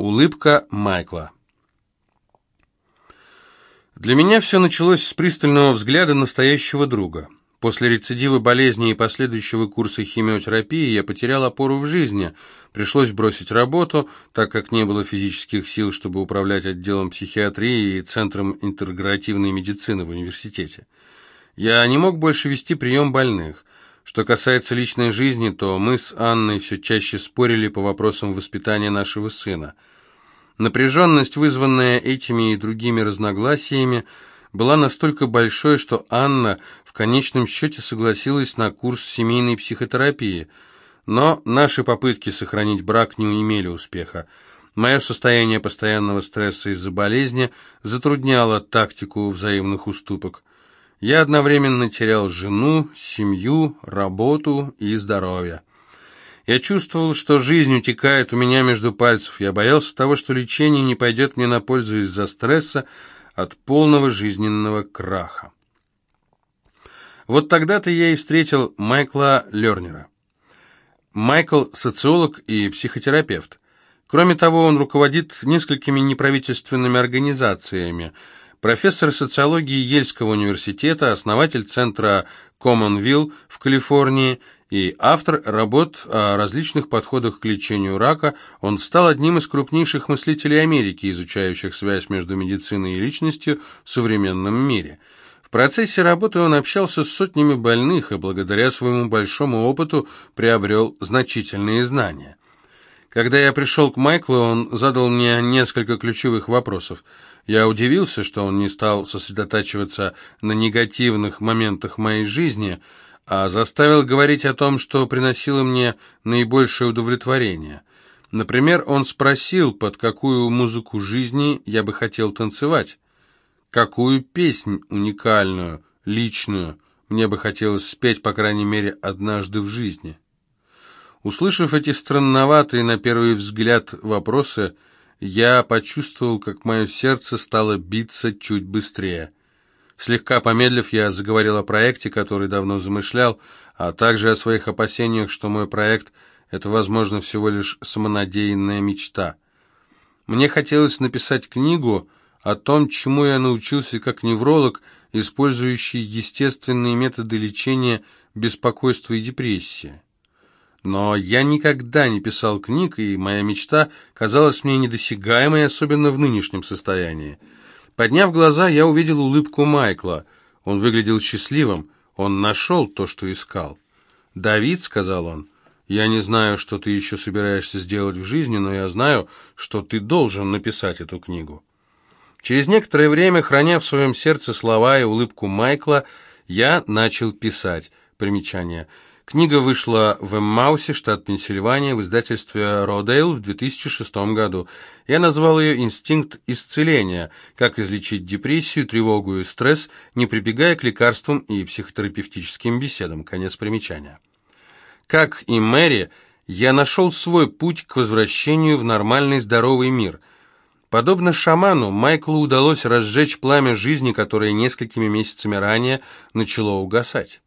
Улыбка Майкла. Для меня все началось с пристального взгляда настоящего друга. После рецидива болезни и последующего курса химиотерапии я потерял опору в жизни. Пришлось бросить работу, так как не было физических сил, чтобы управлять отделом психиатрии и Центром интегративной медицины в университете. Я не мог больше вести прием больных. Что касается личной жизни, то мы с Анной все чаще спорили по вопросам воспитания нашего сына – Напряженность, вызванная этими и другими разногласиями, была настолько большой, что Анна в конечном счете согласилась на курс семейной психотерапии. Но наши попытки сохранить брак не имели успеха. Мое состояние постоянного стресса из-за болезни затрудняло тактику взаимных уступок. Я одновременно терял жену, семью, работу и здоровье. Я чувствовал, что жизнь утекает у меня между пальцев. Я боялся того, что лечение не пойдет мне на пользу из-за стресса от полного жизненного краха. Вот тогда-то я и встретил Майкла Лернера. Майкл – социолог и психотерапевт. Кроме того, он руководит несколькими неправительственными организациями. Профессор социологии Ельского университета, основатель центра Commonville в Калифорнии – и автор работ о различных подходах к лечению рака, он стал одним из крупнейших мыслителей Америки, изучающих связь между медициной и личностью в современном мире. В процессе работы он общался с сотнями больных и благодаря своему большому опыту приобрел значительные знания. Когда я пришел к Майклу, он задал мне несколько ключевых вопросов. Я удивился, что он не стал сосредотачиваться на негативных моментах моей жизни – а заставил говорить о том, что приносило мне наибольшее удовлетворение. Например, он спросил, под какую музыку жизни я бы хотел танцевать, какую песнь уникальную, личную мне бы хотелось спеть, по крайней мере, однажды в жизни. Услышав эти странноватые на первый взгляд вопросы, я почувствовал, как мое сердце стало биться чуть быстрее – Слегка помедлив, я заговорил о проекте, который давно замышлял, а также о своих опасениях, что мой проект – это, возможно, всего лишь самонадеянная мечта. Мне хотелось написать книгу о том, чему я научился как невролог, использующий естественные методы лечения беспокойства и депрессии. Но я никогда не писал книг, и моя мечта казалась мне недосягаемой, особенно в нынешнем состоянии. Подняв глаза, я увидел улыбку Майкла. Он выглядел счастливым. Он нашел то, что искал. «Давид», — сказал он, — «я не знаю, что ты еще собираешься сделать в жизни, но я знаю, что ты должен написать эту книгу». Через некоторое время, храня в своем сердце слова и улыбку Майкла, я начал писать. Примечание — Книга вышла в Эммаусе, штат Пенсильвания, в издательстве Родейл в 2006 году. Я назвал ее «Инстинкт исцеления. Как излечить депрессию, тревогу и стресс, не прибегая к лекарствам и психотерапевтическим беседам». Конец примечания. Как и Мэри, я нашел свой путь к возвращению в нормальный здоровый мир. Подобно шаману, Майклу удалось разжечь пламя жизни, которое несколькими месяцами ранее начало угасать.